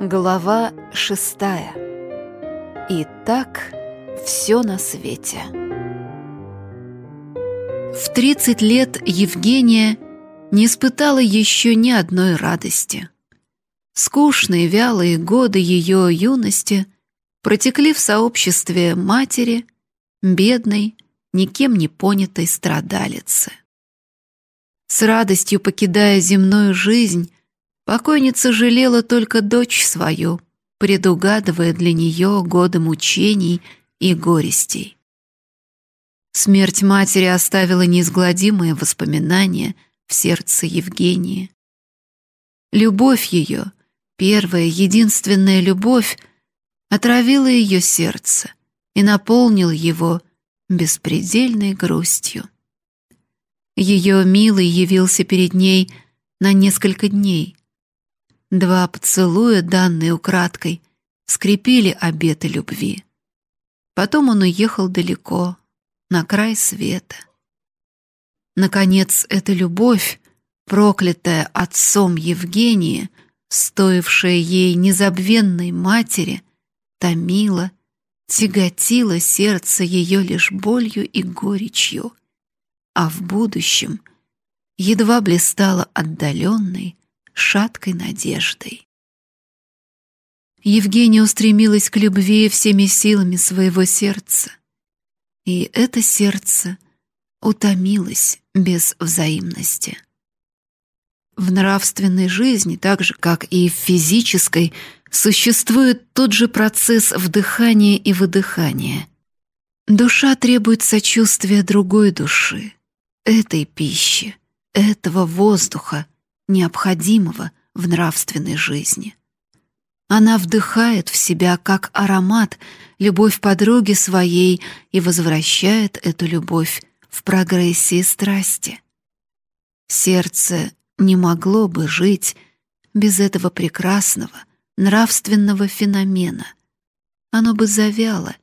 Глава шестая. И так все на свете. В 30 лет Евгения не испытала еще ни одной радости. Скучные, вялые годы ее юности протекли в сообществе матери, бедной, никем не понятой страдалицы. С радостью покидая земную жизнь, Покойница жалела только дочь свою, предугадывая для нее годы мучений и горестей. Смерть матери оставила неизгладимые воспоминания в сердце Евгении. Любовь ее, первая, единственная любовь, отравила ее сердце и наполнил его беспредельной грустью. Ее милый явился перед ней на несколько дней, Два поцелуя, данные украдкой, скрепили обеты любви. Потом он уехал далеко, на край света. Наконец, эта любовь, проклятая отцом Евгении, стоившая ей незабвенной матери, томила, тяготила сердце ее лишь болью и горечью, а в будущем едва блистала отдаленной, шаткой надеждой. Евгения устремилась к любви всеми силами своего сердца, и это сердце утомилось без взаимности. В нравственной жизни, так же как и в физической, существует тот же процесс вдыхания и выдыхания. Душа требует сочувствия другой души, этой пищи, этого воздуха, необходимого в нравственной жизни. Она вдыхает в себя как аромат любовь подруги своей и возвращает эту любовь в прогрессии страсти. Сердце не могло бы жить без этого прекрасного нравственного феномена. Оно бы завяло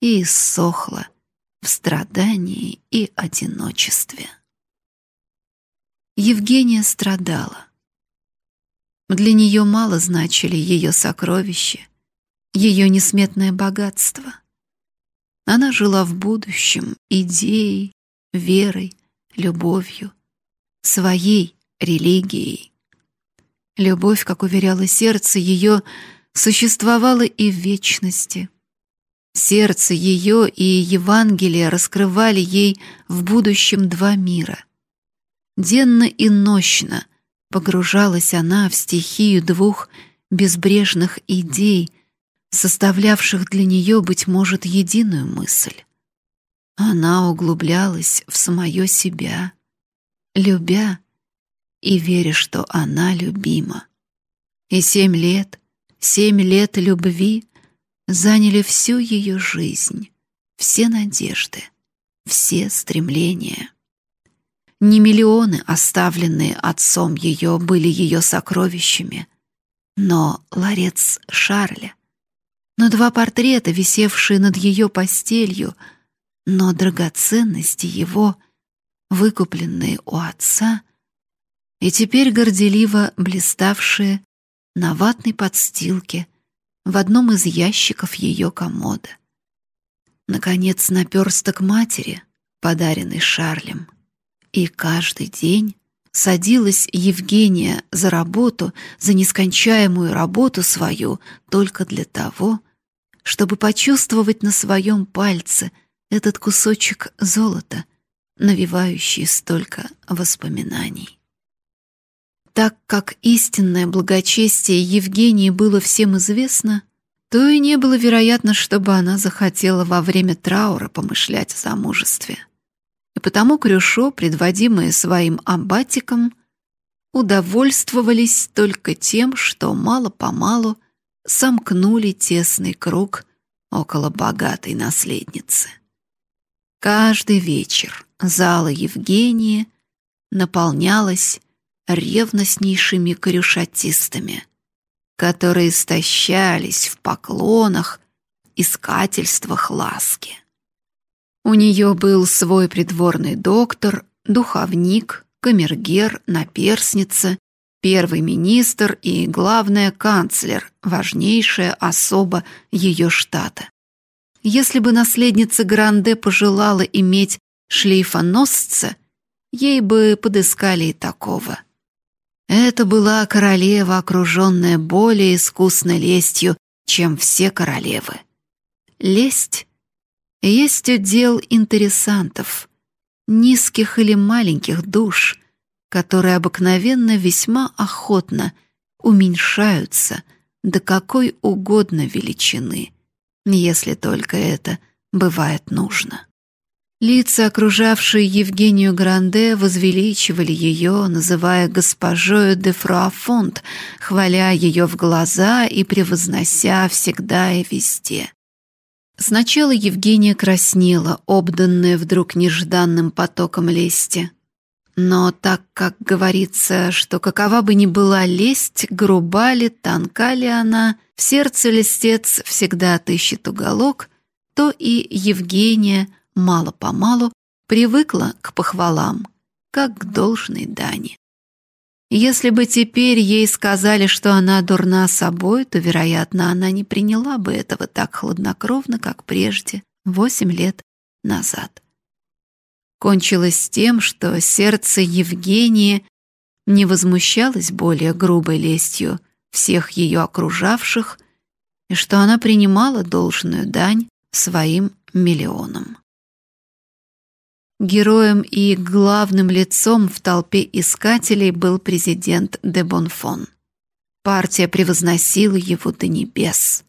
и иссохло в страдании и одиночестве. Евгения страдала. Для нее мало значили ее сокровища, ее несметное богатство. Она жила в будущем идеей, верой, любовью, своей религией. Любовь, как уверяло сердце ее, существовала и в вечности. Сердце ее и Евангелие раскрывали ей в будущем два мира — Денно и нощно погружалась она в стихию двух безбрежных идей, составлявших для нее, быть может, единую мысль. Она углублялась в самое себя, любя и веря, что она любима. И семь лет, семь лет любви заняли всю ее жизнь, все надежды, все стремления. Не миллионы, оставленные отцом ее, были ее сокровищами, но ларец Шарля, но два портрета, висевшие над ее постелью, но драгоценности его, выкупленные у отца, и теперь горделиво блиставшие на ватной подстилке в одном из ящиков ее комода. Наконец, наперсток матери, подаренный Шарлем — и каждый день садилась Евгения за работу, за нескончаемую работу свою, только для того, чтобы почувствовать на своем пальце этот кусочек золота, навевающий столько воспоминаний. Так как истинное благочестие Евгении было всем известно, то и не было вероятно, чтобы она захотела во время траура помышлять о замужестве потому Крюшо, предводимые своим аббатиком, удовольствовались только тем, что мало-помалу сомкнули тесный круг около богатой наследницы. Каждый вечер зала Евгении наполнялась ревностнейшими корюшатистами, которые истощались в поклонах, искательствах ласки. У нее был свой придворный доктор, духовник, камергер, наперсница первый министр и, главное, канцлер, важнейшая особа ее штата. Если бы наследница Гранде пожелала иметь шлейфоносца, ей бы подыскали и такого. Это была королева, окруженная более искусной лестью, чем все королевы. Лесть есть удел интересантов, низких или маленьких душ, которые обыкновенно весьма охотно уменьшаются до какой угодно величины, если только это бывает нужно. Лица, окружавшие Евгению Гранде, возвеличивали ее, называя госпожою де Фруафонт, хваля ее в глаза и превознося всегда и везде. Сначала Евгения краснела, обданная вдруг нежданным потоком лести. Но так как говорится, что какова бы ни была лесть, груба ли, тонка ли она, в сердце листец всегда отыщет уголок, то и Евгения – мало-помалу привыкла к похвалам, как к должной дани. Если бы теперь ей сказали, что она дурна собой, то, вероятно, она не приняла бы этого так хладнокровно, как прежде, восемь лет назад. Кончилось тем, что сердце Евгении не возмущалось более грубой лестью всех ее окружавших, и что она принимала должную дань своим миллионам. Героем и главным лицом в толпе искателей был президент де Бонфон. Партия превозносила его до небес.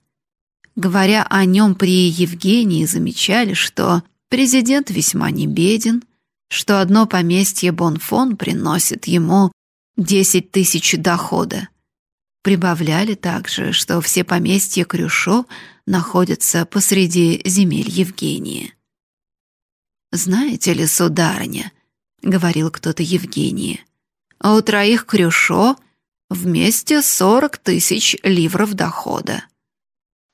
Говоря о нем при Евгении, замечали, что президент весьма не беден, что одно поместье Бонфон приносит ему 10 тысяч дохода. Прибавляли также, что все поместья Крюшо находятся посреди земель Евгении. «Знаете ли, сударыня», — говорил кто-то Евгении, «а у троих крюшо вместе сорок тысяч ливров дохода».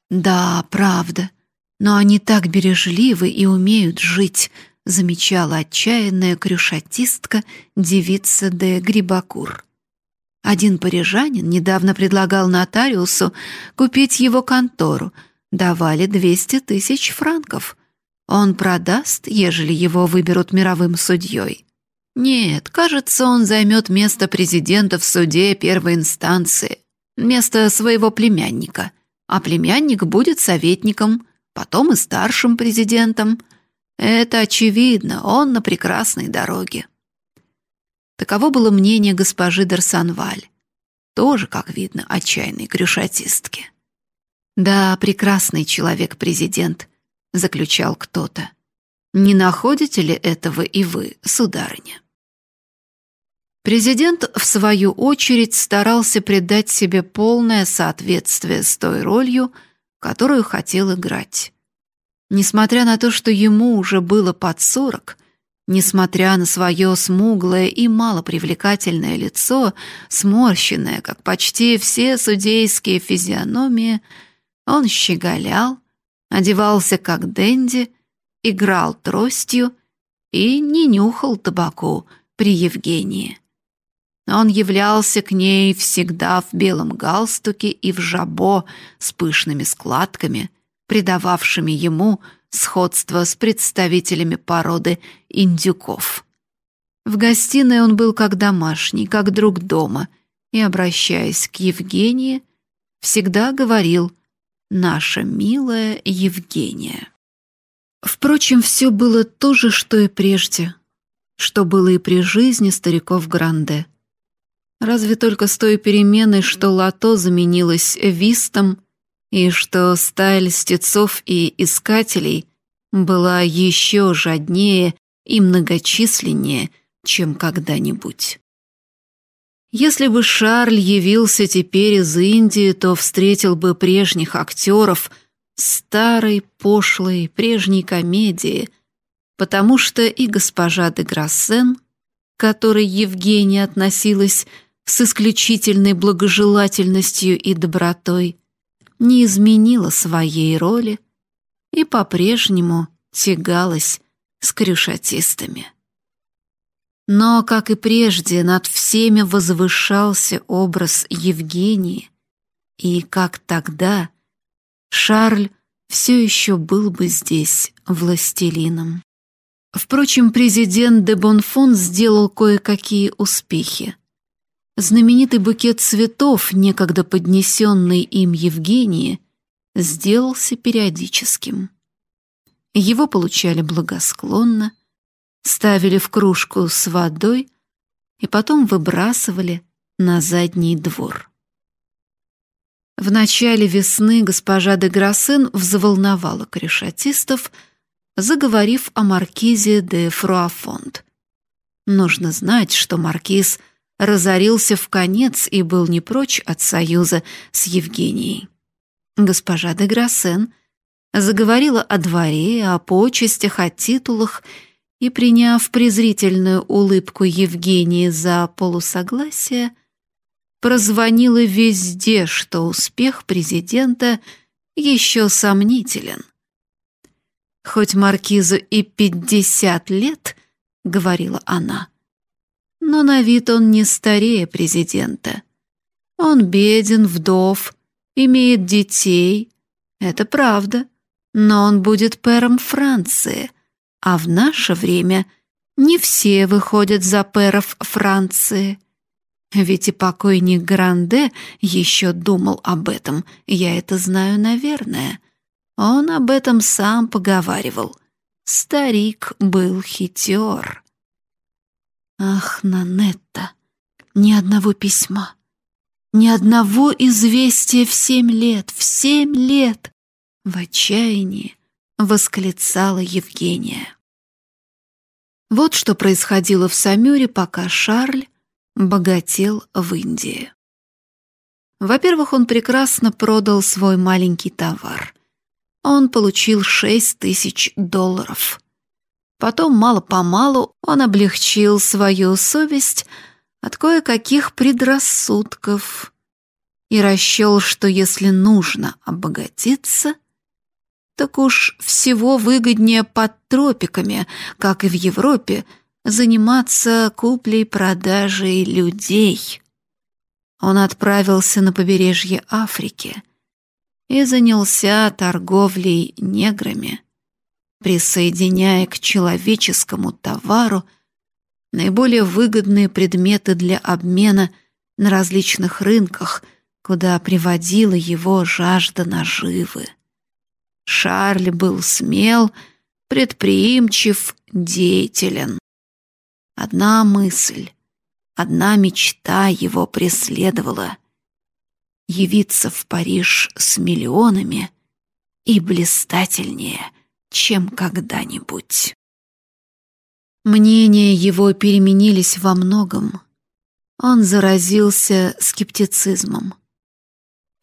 «Да, правда, но они так бережливы и умеют жить», — замечала отчаянная крюшатистка девица де Грибакур. Один парижанин недавно предлагал нотариусу купить его контору, давали двести тысяч франков — он продаст, ежели его выберут мировым судьей. Нет, кажется, он займет место президента в суде первой инстанции, место своего племянника, а племянник будет советником, потом и старшим президентом. Это очевидно, он на прекрасной дороге. Таково было мнение госпожи Дарсанваль, тоже, как видно, отчаянной крюшатистки. Да, прекрасный человек-президент — заключал кто-то. Не находите ли этого и вы, сударыня? Президент, в свою очередь, старался придать себе полное соответствие с той ролью, которую хотел играть. Несмотря на то, что ему уже было под сорок, несмотря на свое смуглое и малопривлекательное лицо, сморщенное, как почти все судейские физиономии, он щеголял, одевался как денди, играл тростью и не нюхал табаку при Евгении. Он являлся к ней всегда в белом галстуке и в жабо с пышными складками, придававшими ему сходство с представителями породы индюков. В гостиной он был как домашний, как друг дома, и, обращаясь к Евгении, всегда говорил наша милая Евгения. Впрочем, все было то же, что и прежде, что было и при жизни стариков Гранде. Разве только с той переменой, что лото заменилось вистом, и что стая льстецов и искателей была еще жаднее и многочисленнее, чем когда-нибудь. Если бы Шарль явился теперь из Индии, то встретил бы прежних актеров старой, пошлой, прежней комедии, потому что и госпожа де Грассен, к которой Евгения относилась с исключительной благожелательностью и добротой, не изменила своей роли и по-прежнему тягалась с крюшатистами. Но, как и прежде, над всеми возвышался образ Евгении, и, как тогда, Шарль все еще был бы здесь властелином. Впрочем, президент де Бонфон сделал кое-какие успехи. Знаменитый букет цветов, некогда поднесенный им Евгении, сделался периодическим. Его получали благосклонно, ставили в кружку с водой и потом выбрасывали на задний двор. В начале весны госпожа де Грассен взволновала корешатистов, заговорив о маркизе де Фруафонд. Нужно знать, что маркиз разорился в конец и был не прочь от союза с Евгенией. Госпожа де Грассен заговорила о дворе, о почестях, о титулах и, приняв презрительную улыбку Евгении за полусогласие, прозвонила везде, что успех президента еще сомнителен. «Хоть маркизу и пятьдесят лет», — говорила она, — «но на вид он не старее президента. Он беден, вдов, имеет детей. Это правда, но он будет пэром Франции, а в наше время не все выходят за пэров Франции». Ведь и покойник Гранде еще думал об этом, я это знаю, наверное. Он об этом сам поговаривал. Старик был хитер. Ах, Нанетта, ни одного письма, ни одного известия в семь лет, в семь лет! В отчаянии восклицала Евгения. Вот что происходило в Самюре, пока Шарль богател в Индии. Во-первых, он прекрасно продал свой маленький товар. Он получил шесть тысяч долларов. Потом, мало-помалу, он облегчил свою совесть от кое-каких предрассудков и расчел, что если нужно обогатиться, так уж всего выгоднее под тропиками, как и в Европе, заниматься куплей-продажей людей. Он отправился на побережье Африки и занялся торговлей неграми, присоединяя к человеческому товару наиболее выгодные предметы для обмена на различных рынках, куда приводила его жажда наживы. Шарль был смел, предприимчив, деятелен. Одна мысль, одна мечта его преследовала — явиться в Париж с миллионами и блистательнее, чем когда-нибудь. Мнения его переменились во многом. Он заразился скептицизмом.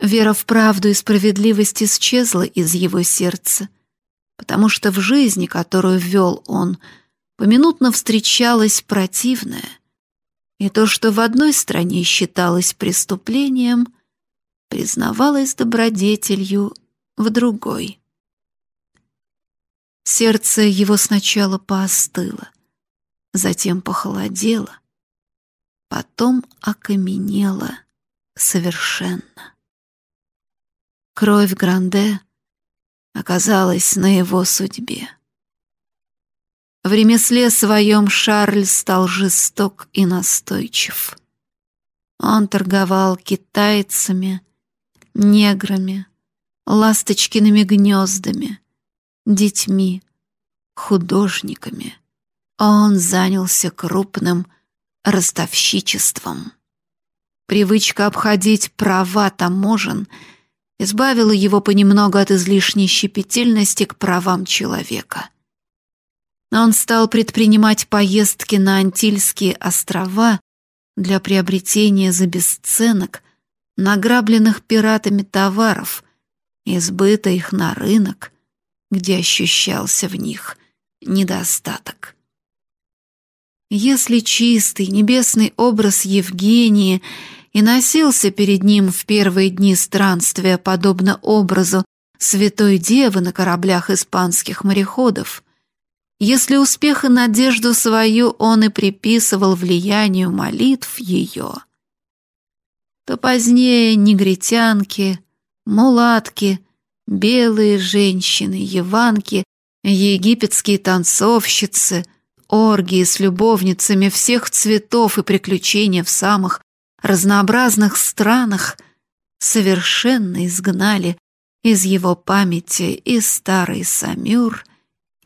Вера в правду и справедливость исчезла из его сердца, потому что в жизни, которую вел он, — поминутно встречалось противное, и то, что в одной стране считалось преступлением, признавалось добродетелью в другой. Сердце его сначала поостыло, затем похолодело, потом окаменело совершенно. Кровь Гранде оказалась на его судьбе. В ремесле своем Шарль стал жесток и настойчив. Он торговал китайцами, неграми, ласточкиными гнездами, детьми, художниками. Он занялся крупным ростовщичеством. Привычка обходить права таможен избавила его понемногу от излишней щепетильности к правам человека. Он стал предпринимать поездки на Антильские острова для приобретения за бесценок награбленных пиратами товаров и сбыта их на рынок, где ощущался в них недостаток. Если чистый небесный образ Евгении и носился перед ним в первые дни странствия подобно образу Святой Девы на кораблях испанских мореходов, если успех и надежду свою он и приписывал влиянию молитв ее, то позднее негритянки, мулатки, белые женщины, еванки, египетские танцовщицы, оргии с любовницами всех цветов и приключения в самых разнообразных странах совершенно изгнали из его памяти и старый самюр,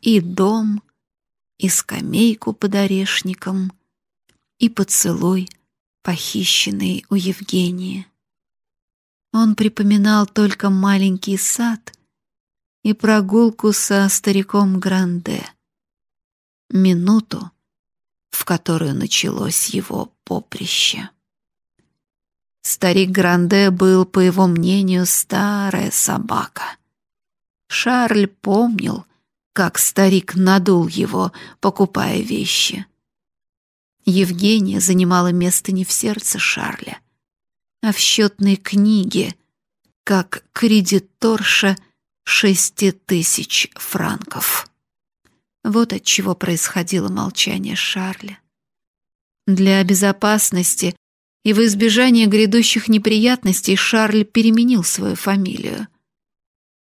и дом, и скамейку под орешником, и поцелуй, похищенный у Евгении. Он припоминал только маленький сад и прогулку со стариком Гранде. Минуту, в которую началось его поприще. Старик Гранде был, по его мнению, старая собака. Шарль помнил, как старик надул его, покупая вещи. Евгения занимала место не в сердце Шарля, а в счетной книге, как кредиторша шести тысяч франков. Вот от чего происходило молчание Шарля. Для безопасности и в избежание грядущих неприятностей Шарль переменил свою фамилию.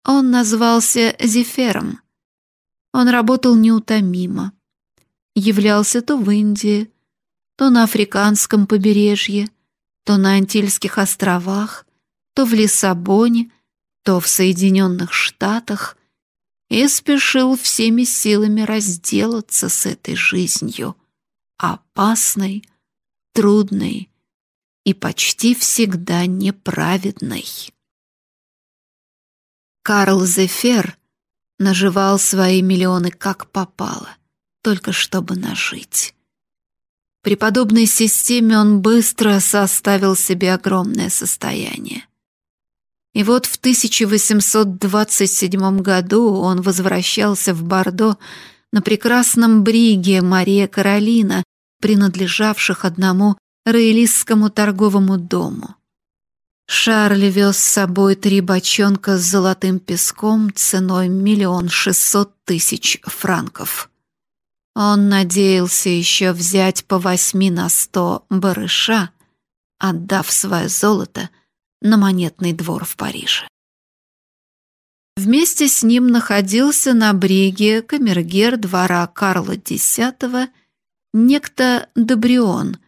Он назвался Зефером. Он работал неутомимо. Являлся то в Индии, то на африканском побережье, то на Антильских островах, то в Лиссабоне, то в Соединенных Штатах и спешил всеми силами разделаться с этой жизнью, опасной, трудной и почти всегда неправедной. Карл Зефер наживал свои миллионы как попало, только чтобы нажить. При подобной системе он быстро составил себе огромное состояние. И вот в 1827 году он возвращался в Бордо на прекрасном бриге Мария Каролина, принадлежавших одному Роялистскому торговому дому. Шарль вез с собой три бочонка с золотым песком ценой миллион шестьсот тысяч франков. Он надеялся еще взять по восьми на сто барыша, отдав свое золото на монетный двор в Париже. Вместе с ним находился на бриге камергер двора Карла X некто Добрион –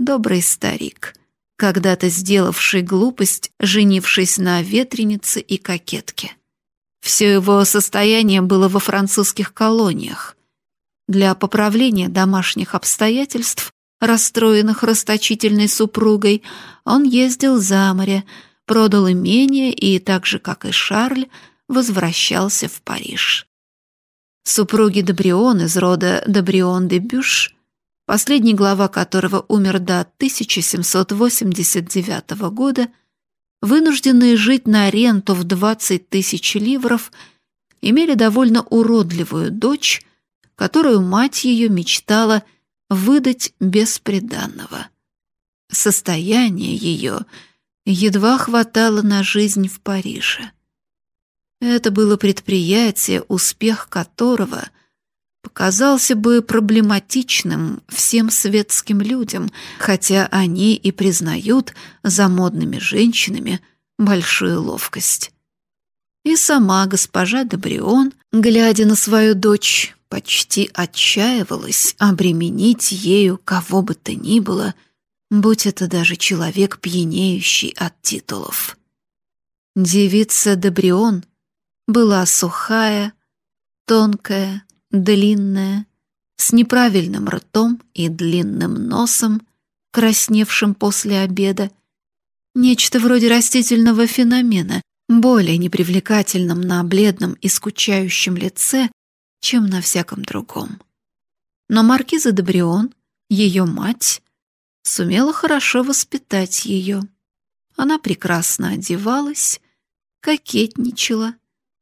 добрый старик, когда-то сделавший глупость, женившись на ветренице и кокетке. Все его состояние было во французских колониях. Для поправления домашних обстоятельств, расстроенных расточительной супругой, он ездил за море, продал имение и, так же, как и Шарль, возвращался в Париж. Супруги Добрион из рода Добрион де Бюш последний глава которого умер до 1789 года, вынужденные жить на ренту в 20 тысяч ливров, имели довольно уродливую дочь, которую мать ее мечтала выдать без приданного. Состояние ее едва хватало на жизнь в Париже. Это было предприятие, успех которого — показался бы проблематичным всем светским людям, хотя они и признают за модными женщинами большую ловкость. И сама госпожа Добрион, глядя на свою дочь, почти отчаивалась обременить ею кого бы то ни было, будь это даже человек, пьянеющий от титулов. Девица Добрион была сухая, тонкая, длинная, с неправильным ртом и длинным носом, красневшим после обеда. Нечто вроде растительного феномена, более непривлекательным на бледном и скучающем лице, чем на всяком другом. Но маркиза Добрион, ее мать, сумела хорошо воспитать ее. Она прекрасно одевалась, кокетничала,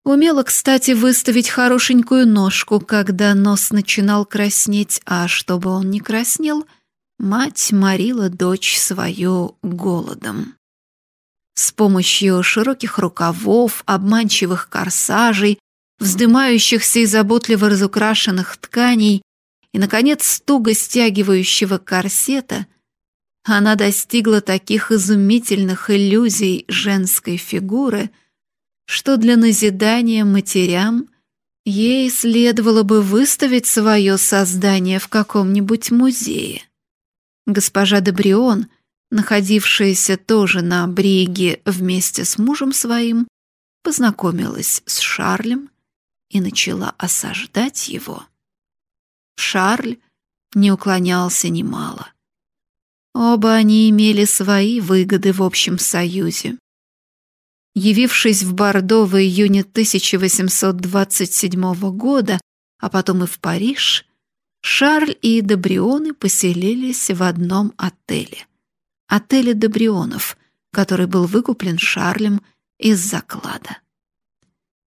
Умела, кстати, выставить хорошенькую ножку, когда нос начинал краснеть, а чтобы он не краснел, мать морила дочь свою голодом. С помощью широких рукавов, обманчивых корсажей, вздымающихся и заботливо разукрашенных тканей и, наконец, туго стягивающего корсета, она достигла таких изумительных иллюзий женской фигуры, что для назидания матерям ей следовало бы выставить свое создание в каком-нибудь музее. Госпожа Добрион, находившаяся тоже на бриге вместе с мужем своим, познакомилась с Шарлем и начала осаждать его. Шарль не уклонялся немало. Оба они имели свои выгоды в общем союзе. Явившись в Бордо в июне 1827 года, а потом и в Париж, Шарль и Добрионы поселились в одном отеле. Отеле Добрионов, который был выкуплен Шарлем из заклада.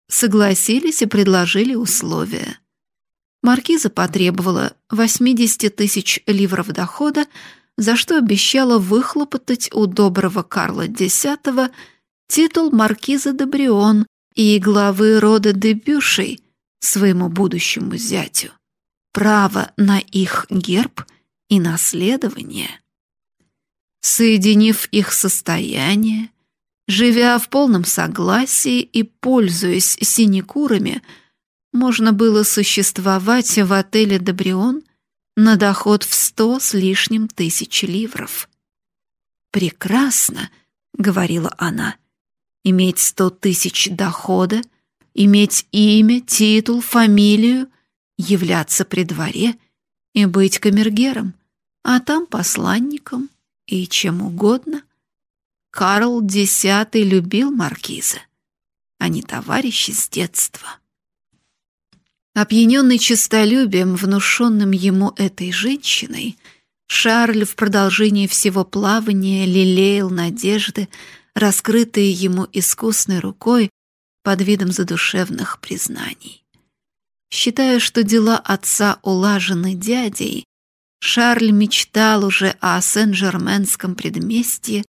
Согласились и предложили условия. Маркиза потребовала 80 тысяч ливров дохода, за что обещала выхлопотать у доброго Карла X титул маркиза де Брион и главы рода де Бюшей своему будущему зятю право на их герб и наследование. Соединив их состояние, живя в полном согласии и пользуясь синекурами, можно было существовать в отеле «Добрион» на доход в сто с лишним тысяч ливров. «Прекрасно», — говорила она, — «иметь сто тысяч дохода, иметь имя, титул, фамилию — являться при дворе и быть камергером, а там посланником и чем угодно. Карл X любил маркиза. Они товарищи с детства. Опьяненный честолюбием, внушенным ему этой женщиной, Шарль в продолжении всего плавания лелеял надежды, раскрытые ему искусной рукой под видом задушевных признаний. Считая, что дела отца улажены дядей, Шарль мечтал уже о Сен-Жерменском предместье,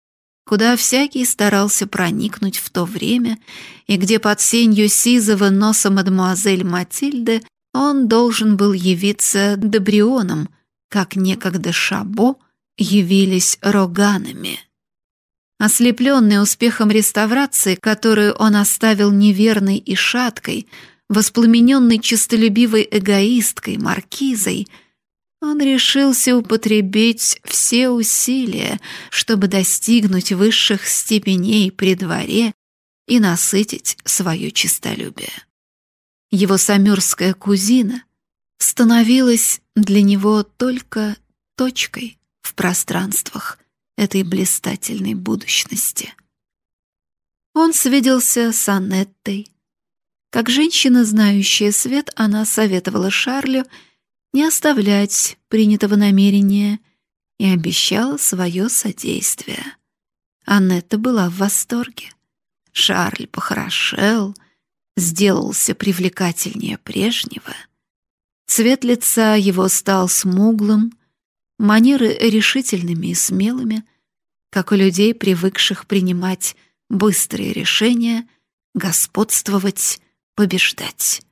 куда всякий старался проникнуть в то время, и где под сенью сизого носа мадемуазель Матильды он должен был явиться Добрионом, как некогда Шабо явились роганами. Ослепленный успехом реставрации, которую он оставил неверной и шаткой, воспламененный честолюбивой эгоисткой, маркизой, он решился употребить все усилия, чтобы достигнуть высших степеней при дворе и насытить свое честолюбие. Его самюрская кузина становилась для него только точкой в пространствах этой блистательной будущности. Он свиделся с Аннеттой, как женщина, знающая свет, она советовала Шарлю не оставлять принятого намерения и обещала свое содействие. Аннетта была в восторге. Шарль похорошел, сделался привлекательнее прежнего. Цвет лица его стал смуглым, манеры решительными и смелыми, как у людей, привыкших принимать быстрые решения, господствовать побеждать.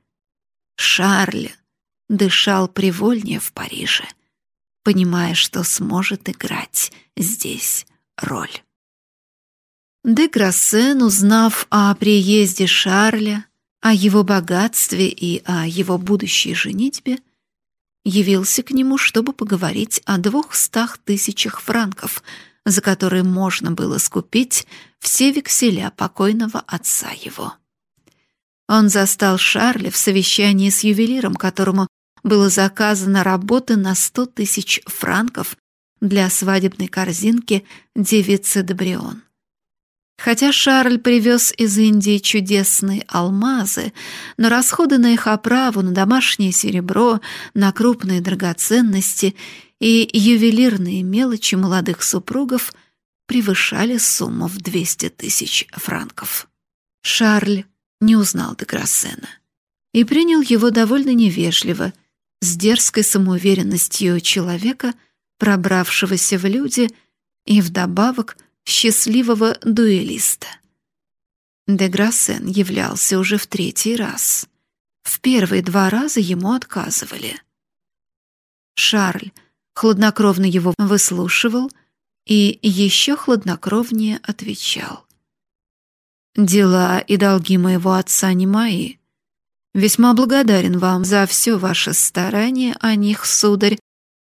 Шарль дышал привольнее в Париже, понимая, что сможет играть здесь роль. Де Грассен, узнав о приезде Шарля, о его богатстве и о его будущей женитьбе, явился к нему, чтобы поговорить о двухстах тысячах франков, за которые можно было скупить все векселя покойного отца его. Он застал Шарля в совещании с ювелиром, которому было заказано работы на сто тысяч франков для свадебной корзинки девицы Добрион. Хотя Шарль привез из Индии чудесные алмазы, но расходы на их оправу, на домашнее серебро, на крупные драгоценности и ювелирные мелочи молодых супругов превышали сумму в 200 тысяч франков. Шарль не узнал Деграссена и принял его довольно невежливо, с дерзкой самоуверенностью человека, пробравшегося в люди и вдобавок счастливого дуэлиста. Деграссен являлся уже в третий раз. В первые два раза ему отказывали. Шарль хладнокровно его выслушивал и еще хладнокровнее отвечал. «Дела и долги моего отца не мои. Весьма благодарен вам за все ваше старание о них, сударь,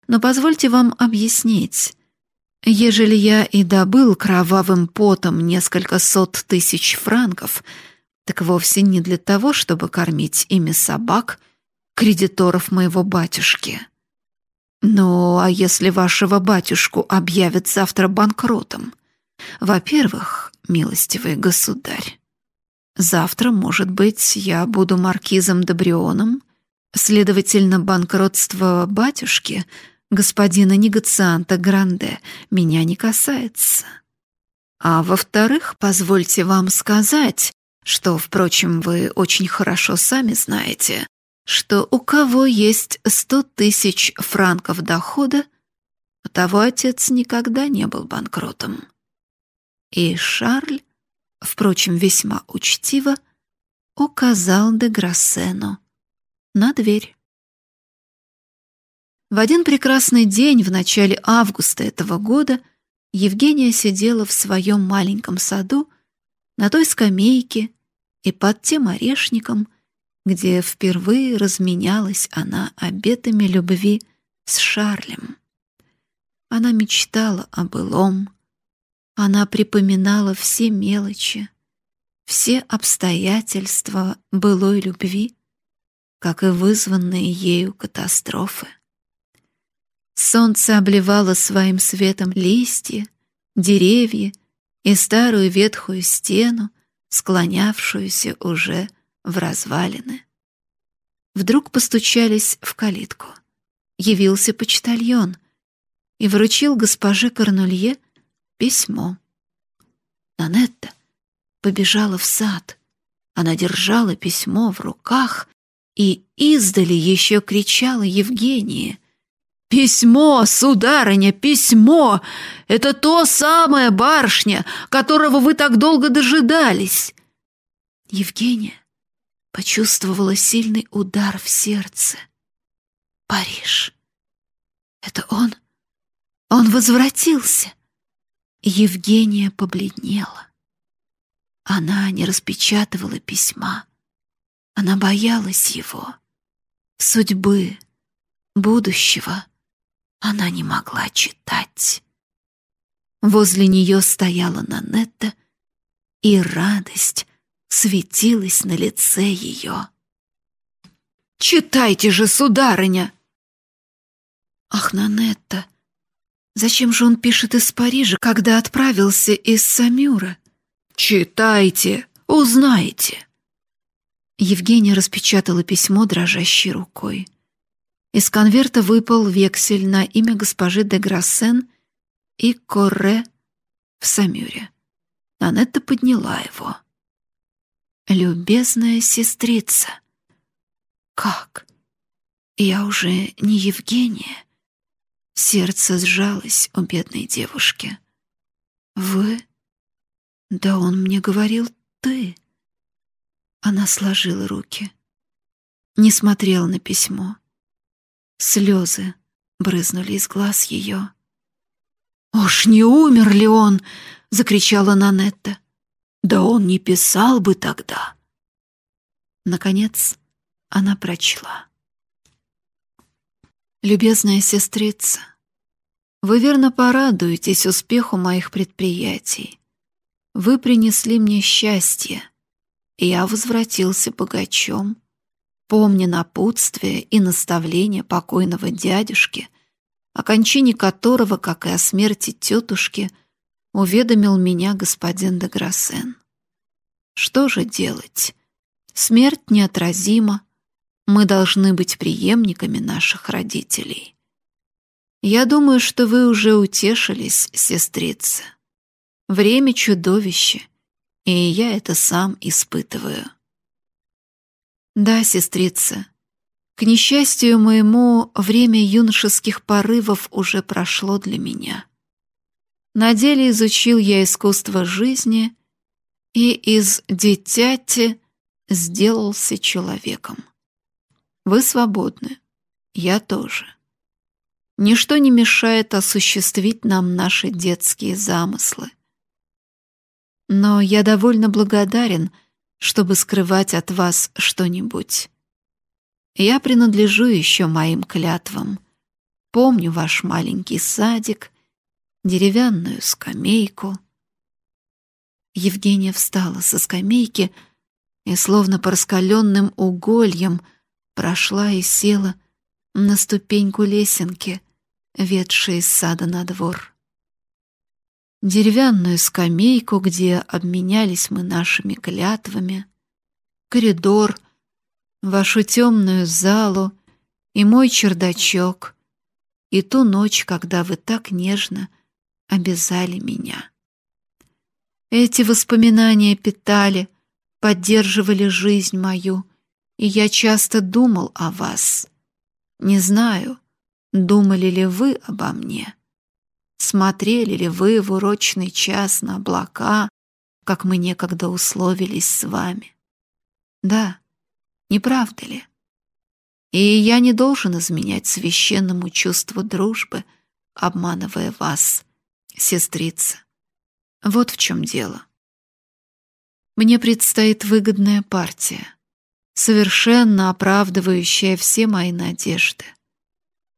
но позвольте вам объяснить. Ежели я и добыл кровавым потом несколько сот тысяч франков, так вовсе не для того, чтобы кормить ими собак, кредиторов моего батюшки». Ну, а если вашего батюшку объявят завтра банкротом? Во-первых, милостивый государь, завтра, может быть, я буду маркизом Добрионом, следовательно, банкротство батюшки, господина негацианта Гранде, меня не касается. А во-вторых, позвольте вам сказать, что, впрочем, вы очень хорошо сами знаете, что у кого есть сто тысяч франков дохода, у того отец никогда не был банкротом. И Шарль, впрочем, весьма учтиво, указал де Грассену на дверь. В один прекрасный день в начале августа этого года Евгения сидела в своем маленьком саду на той скамейке и под тем орешником, где впервые разменялась она обетами любви с Шарлем. Она мечтала о былом, она припоминала все мелочи, все обстоятельства былой любви, как и вызванные ею катастрофы. Солнце обливало своим светом листья, деревья и старую ветхую стену, склонявшуюся уже в развалины. Вдруг постучались в калитку. Явился почтальон и вручил госпоже Корнулье письмо. Нанетта побежала в сад. Она держала письмо в руках и издали еще кричала Евгении. «Письмо, сударыня, письмо! Это то самое барышня, которого вы так долго дожидались!» Евгения почувствовала сильный удар в сердце. Париж. Это он? Он возвратился. Евгения побледнела. Она не распечатывала письма. Она боялась его. Судьбы, будущего она не могла читать. Возле нее стояла Нанетта, и радость светилась на лице ее. «Читайте же, сударыня!» «Ах, Нанетта, зачем же он пишет из Парижа, когда отправился из Самюра?» «Читайте, узнаете!» Евгения распечатала письмо дрожащей рукой. Из конверта выпал вексель на имя госпожи де Грассен и Корре в Самюре. Нанетта подняла его. Любезная сестрица. Как? Я уже не Евгения. Сердце сжалось у бедной девушки. Вы? Да он мне говорил ты. Она сложила руки. Не смотрела на письмо. Слезы брызнули из глаз ее. «Уж не умер ли он?» — закричала Нанетта. Да он не писал бы тогда. Наконец, она прочла. Любезная сестрица, вы верно порадуетесь успеху моих предприятий. Вы принесли мне счастье, и я возвратился богачом, помня напутствие и наставление покойного дядюшки, о кончине которого, как и о смерти тетушки, уведомил меня господин де Грассен. Что же делать? Смерть неотразима. Мы должны быть преемниками наших родителей. Я думаю, что вы уже утешились, сестрица. Время чудовище, и я это сам испытываю. Да, сестрица, к несчастью моему, время юношеских порывов уже прошло для меня. На деле изучил я искусство жизни и из дитяти сделался человеком. Вы свободны. Я тоже. Ничто не мешает осуществить нам наши детские замыслы. Но я довольно благодарен, чтобы скрывать от вас что-нибудь. Я принадлежу еще моим клятвам. Помню ваш маленький садик, деревянную скамейку. Евгения встала со скамейки и, словно по раскаленным угольям, прошла и села на ступеньку лесенки, ведшей из сада на двор. Деревянную скамейку, где обменялись мы нашими клятвами, коридор, вашу темную залу и мой чердачок, и ту ночь, когда вы так нежно обязали меня. Эти воспоминания питали, поддерживали жизнь мою, и я часто думал о вас. Не знаю, думали ли вы обо мне. Смотрели ли вы в урочный час на облака, как мы некогда условились с вами? Да, не правда ли? И я не должен изменять священному чувству дружбы, обманывая вас, сестрица. Вот в чем дело. Мне предстоит выгодная партия, совершенно оправдывающая все мои надежды.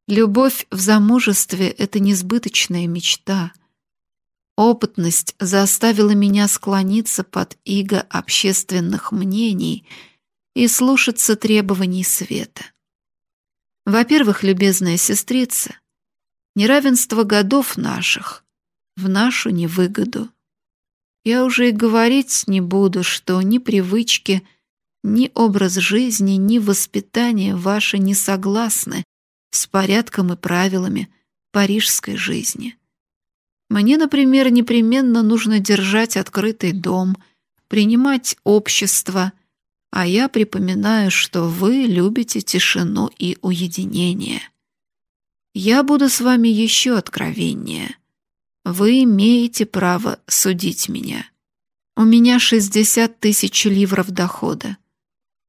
Любовь в замужестве — это несбыточная мечта. Опытность заставила меня склониться под иго общественных мнений — и слушаться требований света. Во-первых, любезная сестрица, неравенство годов наших в нашу невыгоду. Я уже и говорить не буду, что ни привычки, ни образ жизни, ни воспитание ваше не согласны с порядком и правилами парижской жизни. Мне, например, непременно нужно держать открытый дом, принимать общество — а я припоминаю, что вы любите тишину и уединение. Я буду с вами еще откровеннее. Вы имеете право судить меня. У меня 60 тысяч ливров дохода.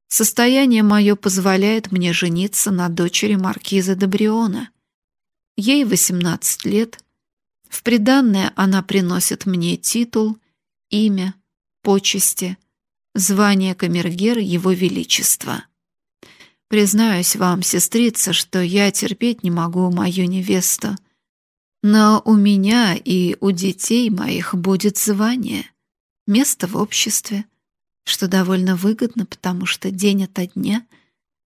Состояние мое позволяет мне жениться на дочери маркиза Добриона. Ей 18 лет. В приданное она приносит мне титул, имя, почести — звание камергера Его Величества. Признаюсь вам, сестрица, что я терпеть не могу мою невесту. Но у меня и у детей моих будет звание, место в обществе, что довольно выгодно, потому что день ото дня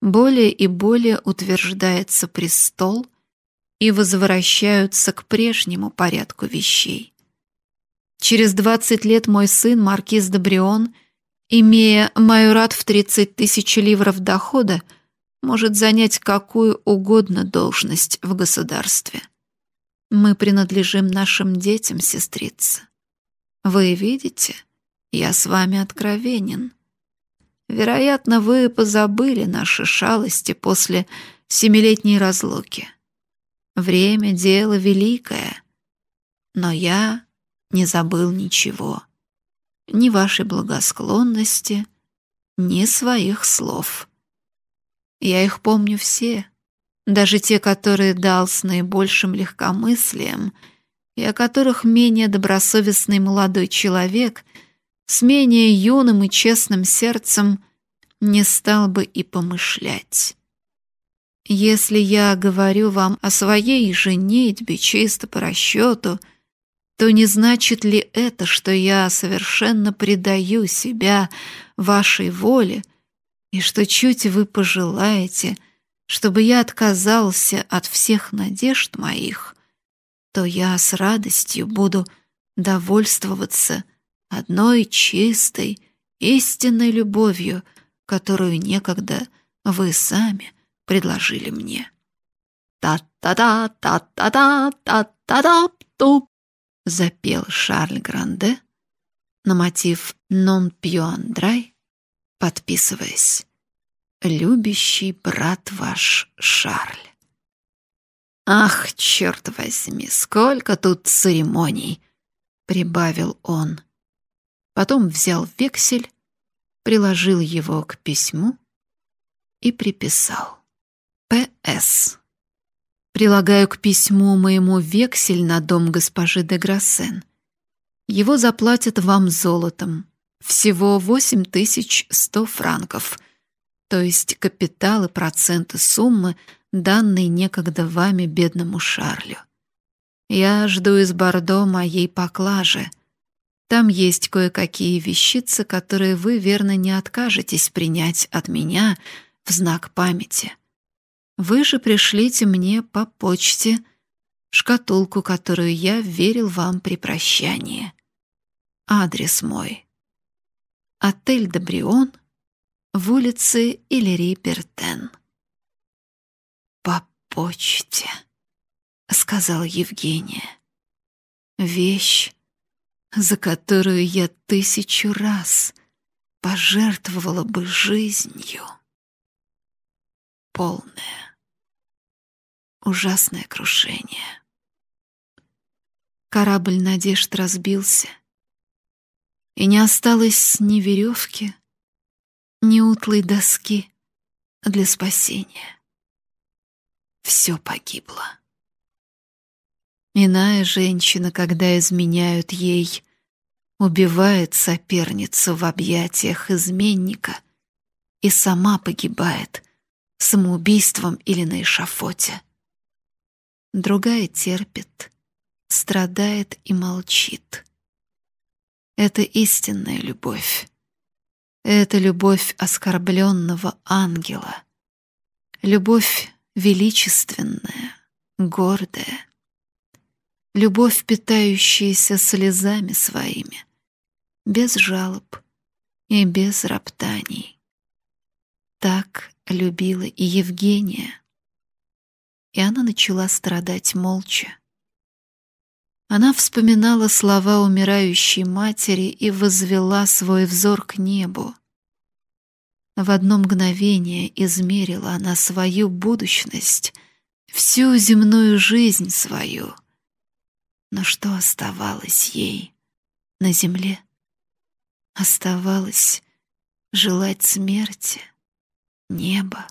более и более утверждается престол и возвращаются к прежнему порядку вещей. Через двадцать лет мой сын, маркиз Добрион, — имея майорат в 30 тысяч ливров дохода, может занять какую угодно должность в государстве. Мы принадлежим нашим детям, сестрица. Вы видите, я с вами откровенен. Вероятно, вы позабыли наши шалости после семилетней разлуки. Время — дело великое. Но я не забыл ничего ни вашей благосклонности, ни своих слов. Я их помню все, даже те, которые дал с наибольшим легкомыслием, и о которых менее добросовестный молодой человек с менее юным и честным сердцем не стал бы и помышлять. Если я говорю вам о своей женитьбе чисто по расчету — то не значит ли это, что я совершенно предаю себя вашей воле, и что чуть вы пожелаете, чтобы я отказался от всех надежд моих, то я с радостью буду довольствоваться одной чистой, истинной любовью, которую некогда вы сами предложили мне. Та-та-та, та-та-та, та-та-та-туп запел Шарль Гранде на мотив «Non più andrai», подписываясь «Любящий брат ваш Шарль». «Ах, черт возьми, сколько тут церемоний!» — прибавил он. Потом взял вексель, приложил его к письму и приписал. П.С. Прилагаю к письму моему вексель на дом госпожи де Грассен. Его заплатят вам золотом. Всего 8100 франков, то есть капитал и проценты суммы, данной некогда вами бедному Шарлю. Я жду из Бордо моей поклажи. Там есть кое-какие вещицы, которые вы верно не откажетесь принять от меня в знак памяти. Вы же пришлите мне по почте шкатулку, которую я верил вам при прощании. Адрес мой. Отель Добрион в улице Иллири Бертен. По почте, сказала Евгения. Вещь, за которую я тысячу раз пожертвовала бы жизнью. Полная ужасное крушение. Корабль надежд разбился, и не осталось ни веревки, ни утлой доски для спасения. Все погибло. Иная женщина, когда изменяют ей, убивает соперницу в объятиях изменника и сама погибает самоубийством или на эшафоте другая терпит, страдает и молчит. Это истинная любовь. Это любовь оскорбленного ангела. Любовь величественная, гордая. Любовь, питающаяся слезами своими, без жалоб и без роптаний. Так любила и Евгения и она начала страдать молча. Она вспоминала слова умирающей матери и возвела свой взор к небу. В одно мгновение измерила она свою будущность, всю земную жизнь свою. Но что оставалось ей на земле? Оставалось желать смерти, неба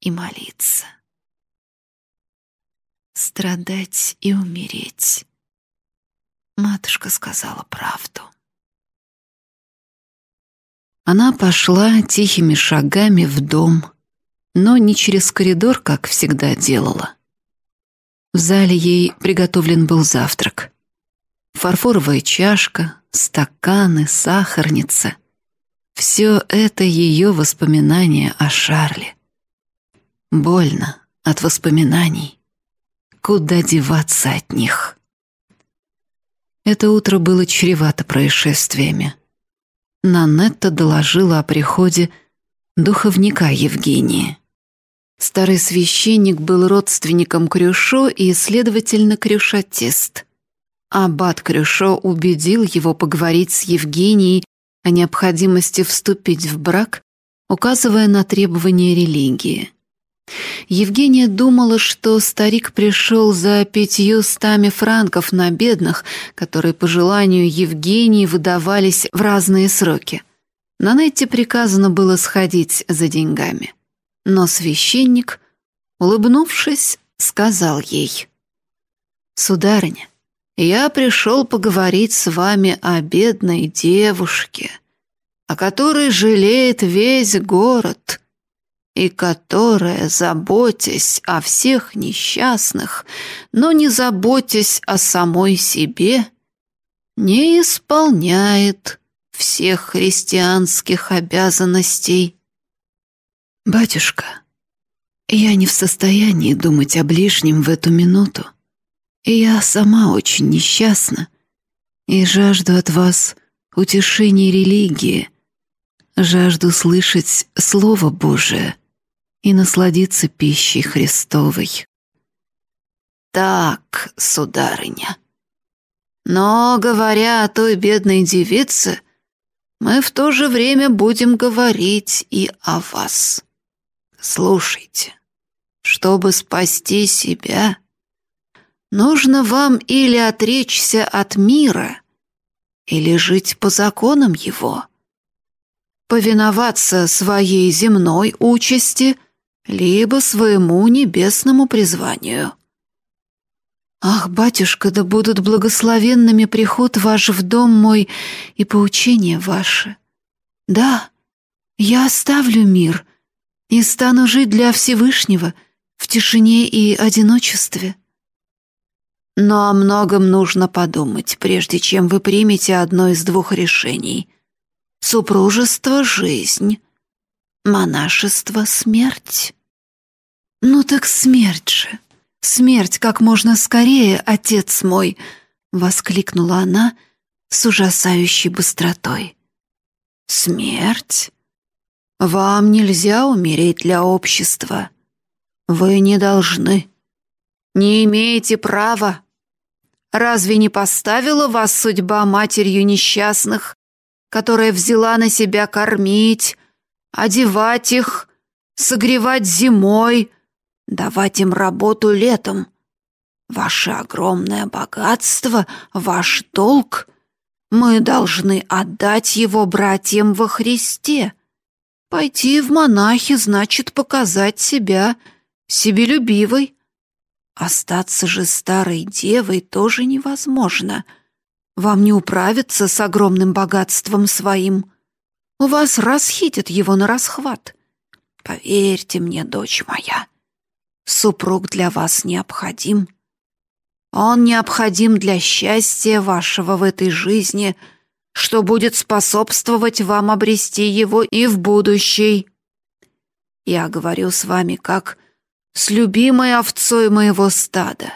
и молиться страдать и умереть. Матушка сказала правду. Она пошла тихими шагами в дом, но не через коридор, как всегда делала. В зале ей приготовлен был завтрак. Фарфоровая чашка, стаканы, сахарница. Все это ее воспоминания о Шарле. Больно от воспоминаний. Куда деваться от них? Это утро было чревато происшествиями. Нанетта доложила о приходе духовника Евгении. Старый священник был родственником Крюшо и, следовательно, крюшатист. Аббат Крюшо убедил его поговорить с Евгенией о необходимости вступить в брак, указывая на требования религии. Евгения думала, что старик пришел за пятью стами франков на бедных, которые по желанию Евгении выдавались в разные сроки. На Нетте приказано было сходить за деньгами. Но священник, улыбнувшись, сказал ей, «Сударыня, я пришел поговорить с вами о бедной девушке, о которой жалеет весь город» и которая, заботясь о всех несчастных, но не заботясь о самой себе, не исполняет всех христианских обязанностей. «Батюшка, я не в состоянии думать о ближнем в эту минуту, я сама очень несчастна и жажду от вас утешения религии, жажду слышать Слово Божие» и насладиться пищей Христовой. Так, сударыня. Но, говоря о той бедной девице, мы в то же время будем говорить и о вас. Слушайте, чтобы спасти себя, нужно вам или отречься от мира, или жить по законам его, повиноваться своей земной участи — либо своему небесному призванию. Ах, батюшка, да будут благословенными приход ваш в дом мой и поучение ваше. Да, я оставлю мир и стану жить для Всевышнего в тишине и одиночестве. Но о многом нужно подумать, прежде чем вы примете одно из двух решений. Супружество — жизнь, монашество — смерть. Ну так смерть же. «Смерть как можно скорее, отец мой!» — воскликнула она с ужасающей быстротой. «Смерть? Вам нельзя умереть для общества. Вы не должны. Не имеете права. Разве не поставила вас судьба матерью несчастных, которая взяла на себя кормить, одевать их, согревать зимой, давать им работу летом. Ваше огромное богатство, ваш долг. Мы должны отдать его братьям во Христе. Пойти в монахи значит показать себя себелюбивой. Остаться же старой девой тоже невозможно. Вам не управиться с огромным богатством своим. У вас расхитят его на расхват. Поверьте мне, дочь моя, супруг для вас необходим. Он необходим для счастья вашего в этой жизни, что будет способствовать вам обрести его и в будущей. Я говорю с вами как с любимой овцой моего стада.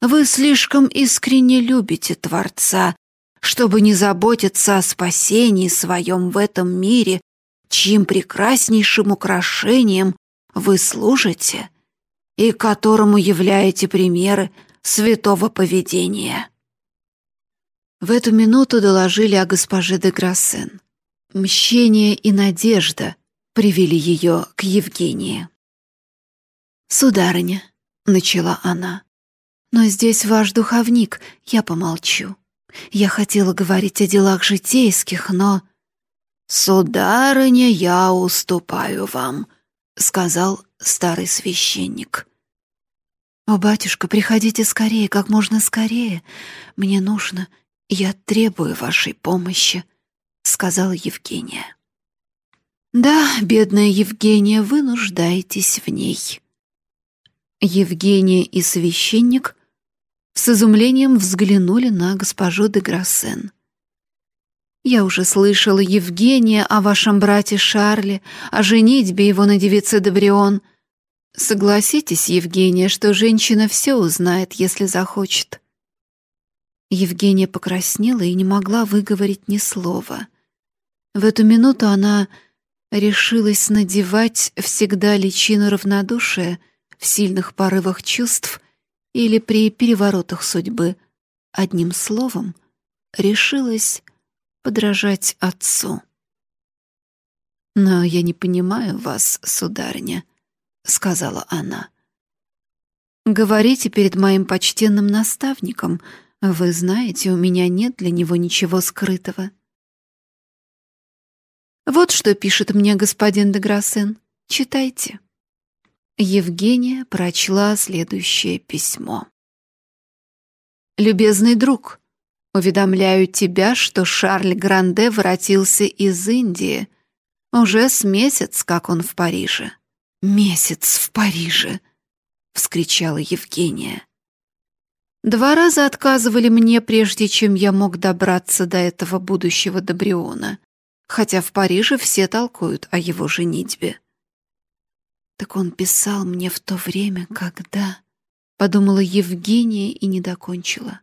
Вы слишком искренне любите Творца, чтобы не заботиться о спасении своем в этом мире, чьим прекраснейшим украшением вы служите и которому являете примеры святого поведения. В эту минуту доложили о госпоже де Грассен. Мщение и надежда привели ее к Евгении. «Сударыня», — начала она, — «но здесь ваш духовник, я помолчу. Я хотела говорить о делах житейских, но...» «Сударыня, я уступаю вам», — сказал старый священник. «О, батюшка, приходите скорее, как можно скорее. Мне нужно, я требую вашей помощи», — сказала Евгения. «Да, бедная Евгения, вы нуждаетесь в ней». Евгения и священник с изумлением взглянули на госпожу де Грассен. «Я уже слышала, Евгения, о вашем брате Шарле, о женитьбе его на девице Добрион. Согласитесь, Евгения, что женщина все узнает, если захочет». Евгения покраснела и не могла выговорить ни слова. В эту минуту она решилась надевать всегда личину равнодушия в сильных порывах чувств или при переворотах судьбы. Одним словом, решилась подражать отцу. «Но я не понимаю вас, сударыня», — сказала она. «Говорите перед моим почтенным наставником. Вы знаете, у меня нет для него ничего скрытого». «Вот что пишет мне господин де Грассен. Читайте». Евгения прочла следующее письмо. «Любезный друг, Уведомляю тебя, что Шарль Гранде воротился из Индии. Уже с месяц, как он в Париже. «Месяц в Париже!» — вскричала Евгения. Два раза отказывали мне, прежде чем я мог добраться до этого будущего Добриона, хотя в Париже все толкуют о его женитьбе. Так он писал мне в то время, когда... Подумала Евгения и не докончила.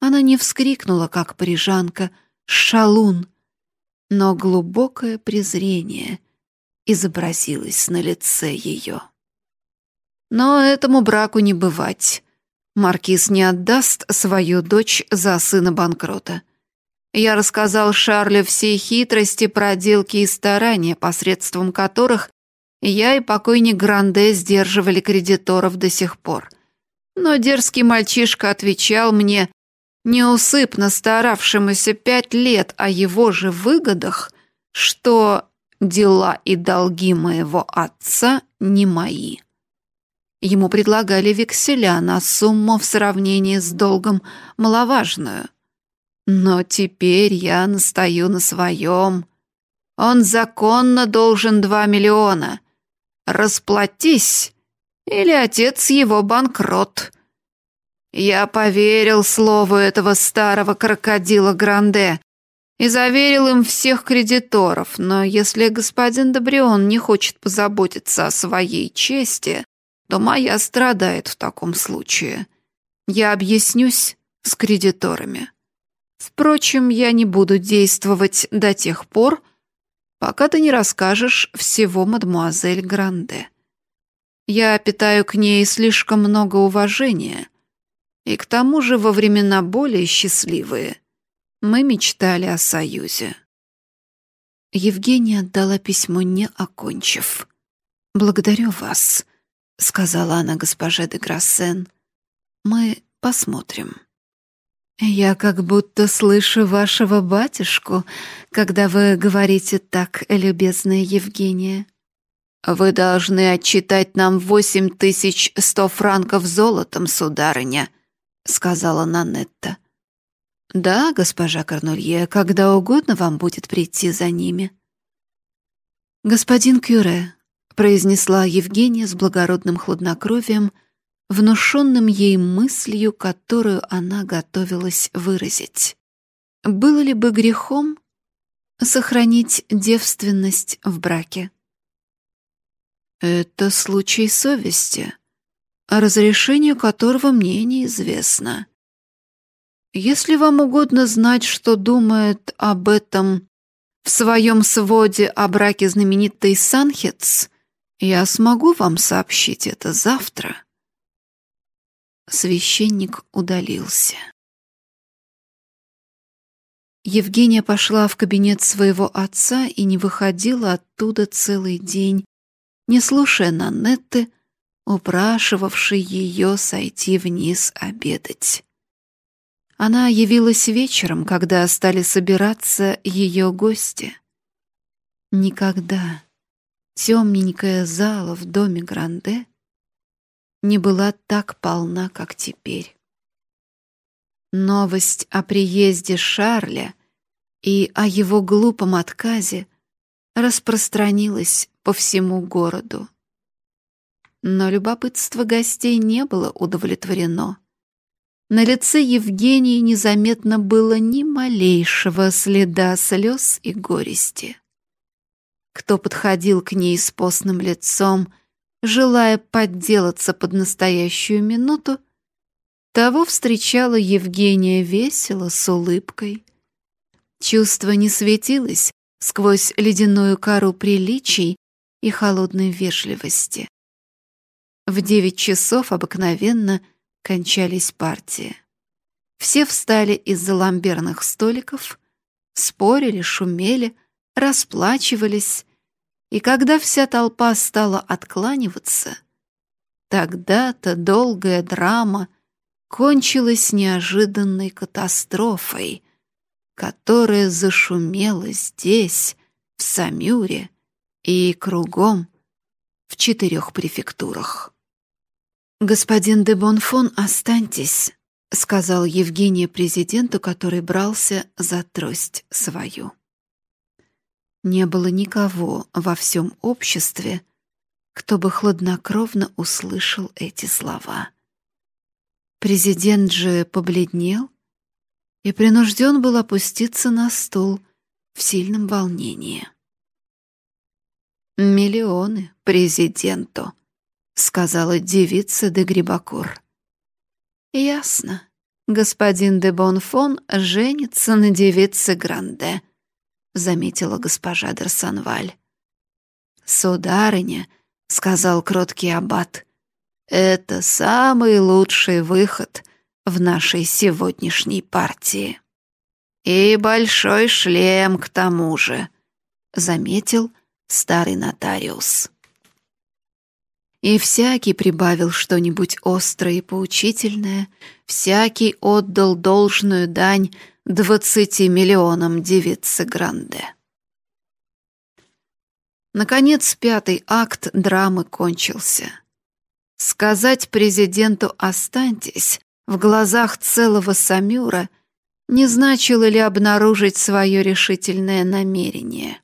Она не вскрикнула, как парижанка «Шалун!», но глубокое презрение изобразилось на лице ее. Но этому браку не бывать. Маркиз не отдаст свою дочь за сына банкрота. Я рассказал Шарлю все хитрости, проделки и старания, посредством которых я и покойник Гранде сдерживали кредиторов до сих пор. Но дерзкий мальчишка отвечал мне, неусыпно старавшемуся пять лет о его же выгодах, что дела и долги моего отца не мои. Ему предлагали векселя на сумму в сравнении с долгом маловажную. Но теперь я настаю на своем. Он законно должен два миллиона. Расплатись, или отец его банкрот. Я поверил слову этого старого крокодила Гранде и заверил им всех кредиторов, но если господин Добрион не хочет позаботиться о своей чести, то моя страдает в таком случае. Я объяснюсь с кредиторами. Впрочем, я не буду действовать до тех пор, пока ты не расскажешь всего мадмуазель Гранде. Я питаю к ней слишком много уважения, и к тому же во времена более счастливые мы мечтали о союзе. Евгения отдала письмо, не окончив. «Благодарю вас», — сказала она госпоже де Грассен. «Мы посмотрим». «Я как будто слышу вашего батюшку, когда вы говорите так, любезная Евгения». «Вы должны отчитать нам восемь тысяч сто франков золотом, сударыня», — сказала Нанетта. «Да, госпожа Корнулье, когда угодно вам будет прийти за ними». «Господин Кюре», — произнесла Евгения с благородным хладнокровием, — внушенным ей мыслью, которую она готовилась выразить. Было ли бы грехом сохранить девственность в браке? Это случай совести, разрешению которого мне неизвестно. Если вам угодно знать, что думает об этом в своем своде о браке знаменитой Санхец, я смогу вам сообщить это завтра. Священник удалился. Евгения пошла в кабинет своего отца и не выходила оттуда целый день, не слушая Нанетты, упрашивавшей ее сойти вниз обедать. Она явилась вечером, когда стали собираться ее гости. Никогда темненькая зала в доме Гранде не была так полна, как теперь. Новость о приезде Шарля и о его глупом отказе распространилась по всему городу. Но любопытство гостей не было удовлетворено. На лице Евгении незаметно было ни малейшего следа слез и горести. Кто подходил к ней с постным лицом — желая подделаться под настоящую минуту, того встречала Евгения весело, с улыбкой. Чувство не светилось сквозь ледяную кору приличий и холодной вежливости. В девять часов обыкновенно кончались партии. Все встали из-за ламберных столиков, спорили, шумели, расплачивались и когда вся толпа стала откланиваться, тогда-то долгая драма кончилась неожиданной катастрофой, которая зашумела здесь, в Самюре и кругом в четырех префектурах. «Господин де Бонфон, останьтесь», — сказал Евгения президенту, который брался за трость свою. Не было никого во всем обществе, кто бы хладнокровно услышал эти слова. Президент же побледнел и принужден был опуститься на стул в сильном волнении. «Миллионы президенту», — сказала девица де Грибакур. «Ясно. Господин де Бонфон женится на девице Гранде», заметила госпожа Дерсанваль. «Сударыня», — сказал кроткий аббат, — «это самый лучший выход в нашей сегодняшней партии». «И большой шлем к тому же», — заметил старый нотариус. И всякий прибавил что-нибудь острое и поучительное, всякий отдал должную дань двадцати миллионам девицы Гранде. Наконец, пятый акт драмы кончился. Сказать президенту «останьтесь» в глазах целого Самюра не значило ли обнаружить свое решительное намерение.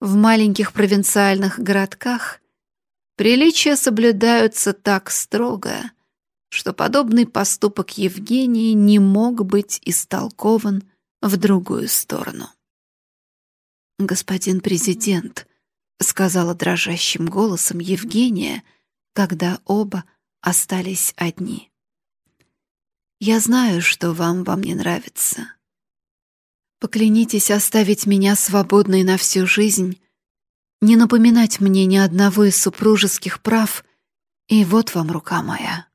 В маленьких провинциальных городках приличия соблюдаются так строго, что подобный поступок Евгении не мог быть истолкован в другую сторону. «Господин президент», — сказала дрожащим голосом Евгения, когда оба остались одни. «Я знаю, что вам во мне нравится. Поклянитесь оставить меня свободной на всю жизнь, не напоминать мне ни одного из супружеских прав, и вот вам рука моя».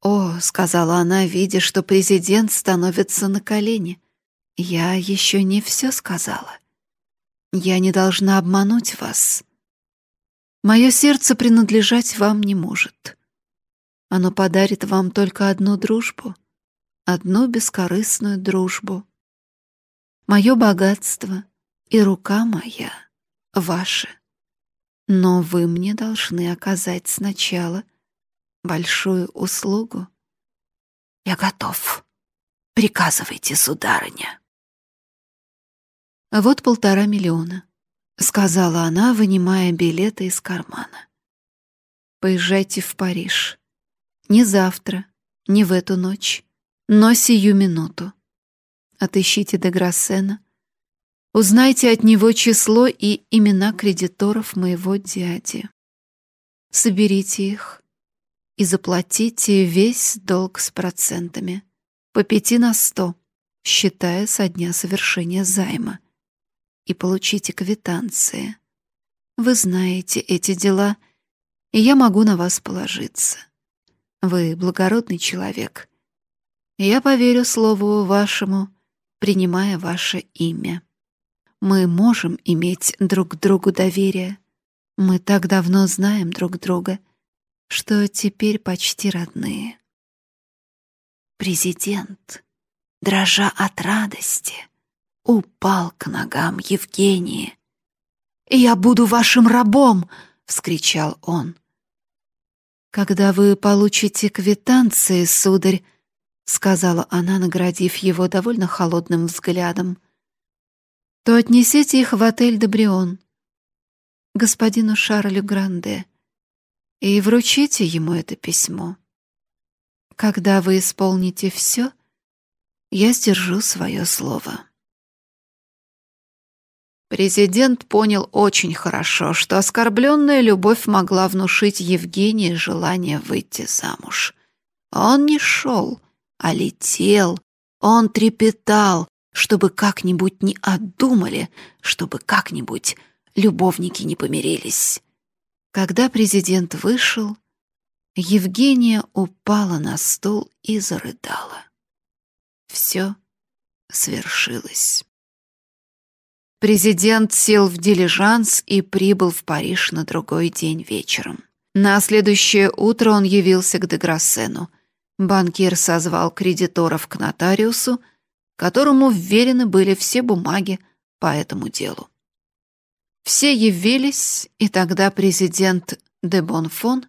«О», — сказала она, видя, что президент становится на колени, — «я еще не все сказала. Я не должна обмануть вас. Мое сердце принадлежать вам не может. Оно подарит вам только одну дружбу, одну бескорыстную дружбу. Мое богатство и рука моя ваши. Но вы мне должны оказать сначала большую услугу. Я готов. Приказывайте, сударыня. Вот полтора миллиона, сказала она, вынимая билеты из кармана. Поезжайте в Париж. Не завтра, не в эту ночь, но сию минуту. Отыщите Деграссена, узнайте от него число и имена кредиторов моего дяди. Соберите их и заплатите весь долг с процентами, по пяти на сто, считая со дня совершения займа, и получите квитанции. Вы знаете эти дела, и я могу на вас положиться. Вы благородный человек. Я поверю слову вашему, принимая ваше имя. Мы можем иметь друг другу доверие. Мы так давно знаем друг друга, что теперь почти родные. Президент, дрожа от радости, упал к ногам Евгении. «Я буду вашим рабом!» — вскричал он. «Когда вы получите квитанции, сударь», — сказала она, наградив его довольно холодным взглядом, «то отнесите их в отель «Добрион» господину Шарлю Гранде и вручите ему это письмо. Когда вы исполните все, я сдержу свое слово». Президент понял очень хорошо, что оскорбленная любовь могла внушить Евгении желание выйти замуж. Он не шел, а летел, он трепетал, чтобы как-нибудь не отдумали, чтобы как-нибудь любовники не помирились. Когда президент вышел, Евгения упала на стул и зарыдала. Все свершилось. Президент сел в дилижанс и прибыл в Париж на другой день вечером. На следующее утро он явился к Деграссену. Банкир созвал кредиторов к нотариусу, которому вверены были все бумаги по этому делу. Все явились, и тогда президент де Бонфон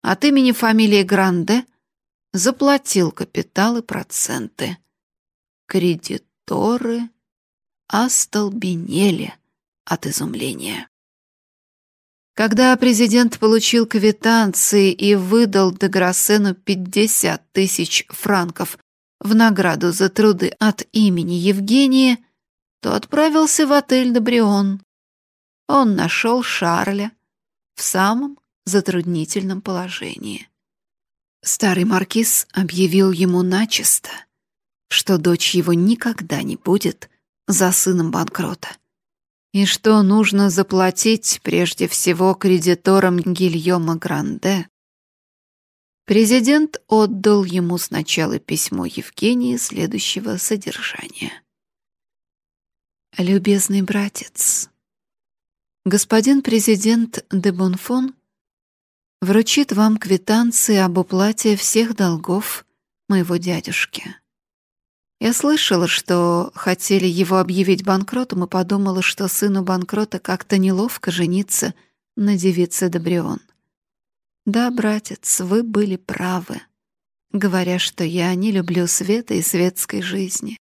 от имени фамилии Гранде заплатил капитал и проценты. Кредиторы остолбенели от изумления. Когда президент получил квитанции и выдал Деграссену 50 тысяч франков в награду за труды от имени Евгении, то отправился в отель «Добрион». Он нашел Шарля в самом затруднительном положении. Старый маркиз объявил ему начисто, что дочь его никогда не будет за сыном банкрота. И что нужно заплатить прежде всего кредиторам Гильома Гранде. Президент отдал ему сначала письмо Евгении следующего содержания. «Любезный братец, господин президент де Бонфон вручит вам квитанции об уплате всех долгов моего дядюшки. Я слышала, что хотели его объявить банкротом и подумала, что сыну банкрота как-то неловко жениться на девице Добрион. Да, братец, вы были правы, говоря, что я не люблю света и светской жизни.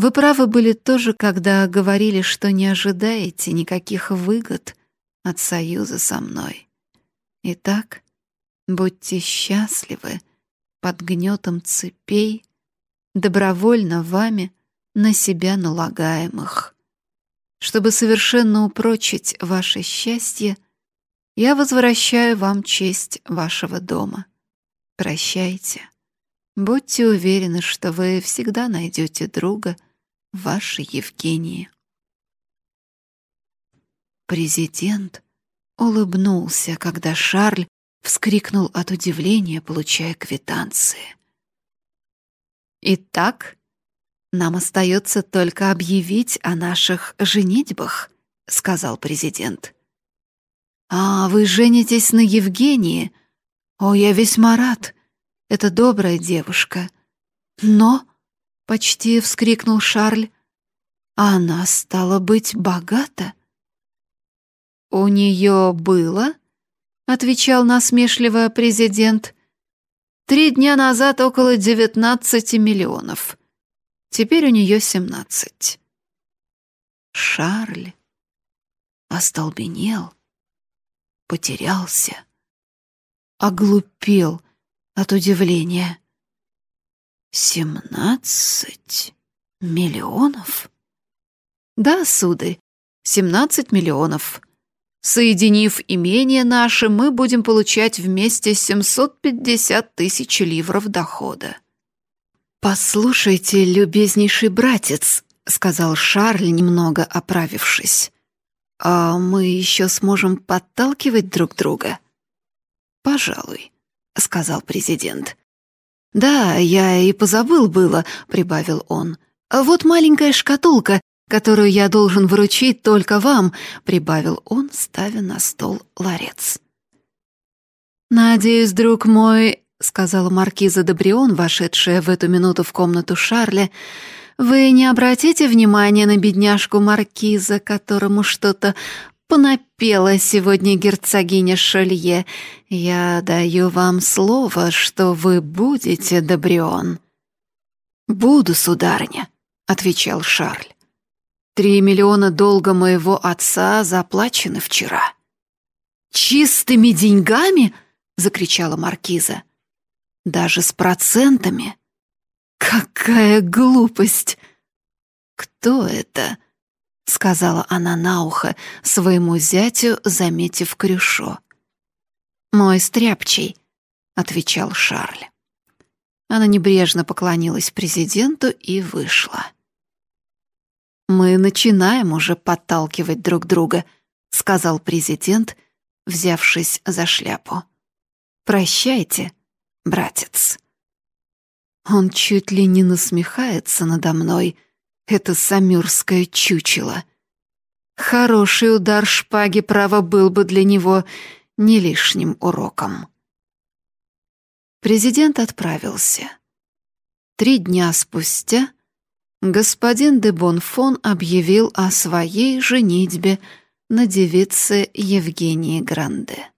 Вы правы были тоже, когда говорили, что не ожидаете никаких выгод от союза со мной. Итак, будьте счастливы под гнетом цепей, добровольно вами на себя налагаемых. Чтобы совершенно упрочить ваше счастье, я возвращаю вам честь вашего дома. Прощайте. Будьте уверены, что вы всегда найдете друга — вашей Евгении. Президент улыбнулся, когда Шарль вскрикнул от удивления, получая квитанции. «Итак, нам остается только объявить о наших женитьбах», — сказал президент. «А вы женитесь на Евгении? О, я весьма рад. Это добрая девушка. Но почти вскрикнул Шарль. А она стала быть богата. У нее было, отвечал насмешливо президент. Три дня назад около девятнадцати миллионов. Теперь у нее семнадцать. Шарль остолбенел, потерялся, оглупел от удивления. «Семнадцать миллионов?» «Да, сударь, семнадцать миллионов. Соединив имение наше, мы будем получать вместе семьсот пятьдесят тысяч ливров дохода». «Послушайте, любезнейший братец», — сказал Шарль, немного оправившись. «А мы еще сможем подталкивать друг друга?» «Пожалуй», — сказал президент. «Да, я и позабыл было», — прибавил он. «Вот маленькая шкатулка, которую я должен вручить только вам», — прибавил он, ставя на стол ларец. «Надеюсь, друг мой», — сказала маркиза Добрион, вошедшая в эту минуту в комнату Шарля, «вы не обратите внимания на бедняжку маркиза, которому что-то понапела сегодня герцогиня Шолье. Я даю вам слово, что вы будете, Добрион». «Буду, сударыня», — отвечал Шарль. «Три миллиона долга моего отца заплачены вчера». «Чистыми деньгами?» — закричала маркиза. «Даже с процентами?» «Какая глупость!» «Кто это?» — сказала она на ухо своему зятю, заметив крюшо. «Мой стряпчий», — отвечал Шарль. Она небрежно поклонилась президенту и вышла. «Мы начинаем уже подталкивать друг друга», — сказал президент, взявшись за шляпу. «Прощайте, братец». Он чуть ли не насмехается надо мной — это самюрское чучело. Хороший удар шпаги, право, был бы для него не лишним уроком. Президент отправился. Три дня спустя господин де Бонфон объявил о своей женитьбе на девице Евгении Гранде.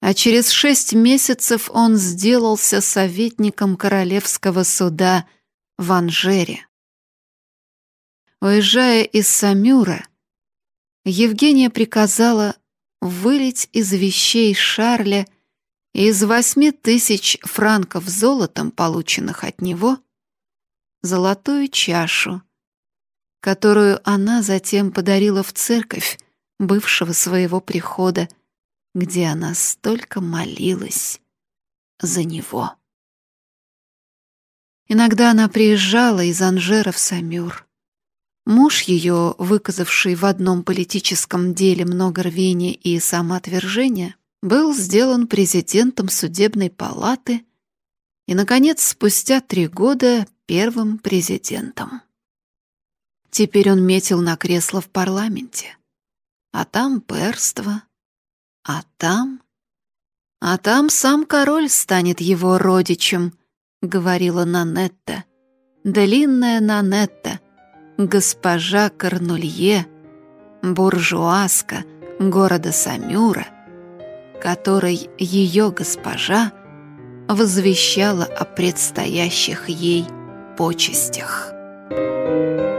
А через шесть месяцев он сделался советником королевского суда в Анжере. Уезжая из Самюра, Евгения приказала вылить из вещей Шарля из восьми тысяч франков золотом, полученных от него, золотую чашу, которую она затем подарила в церковь бывшего своего прихода, где она столько молилась за него. Иногда она приезжала из Анжера в Самюр. Муж ее, выказавший в одном политическом деле много рвения и самоотвержения, был сделан президентом судебной палаты и, наконец, спустя три года первым президентом. Теперь он метил на кресло в парламенте. А там перство, а там... А там сам король станет его родичем, говорила Нанетта, длинная Нанетта, госпожа Корнулье, буржуазка города Самюра, которой ее госпожа возвещала о предстоящих ей почестях. Thank you.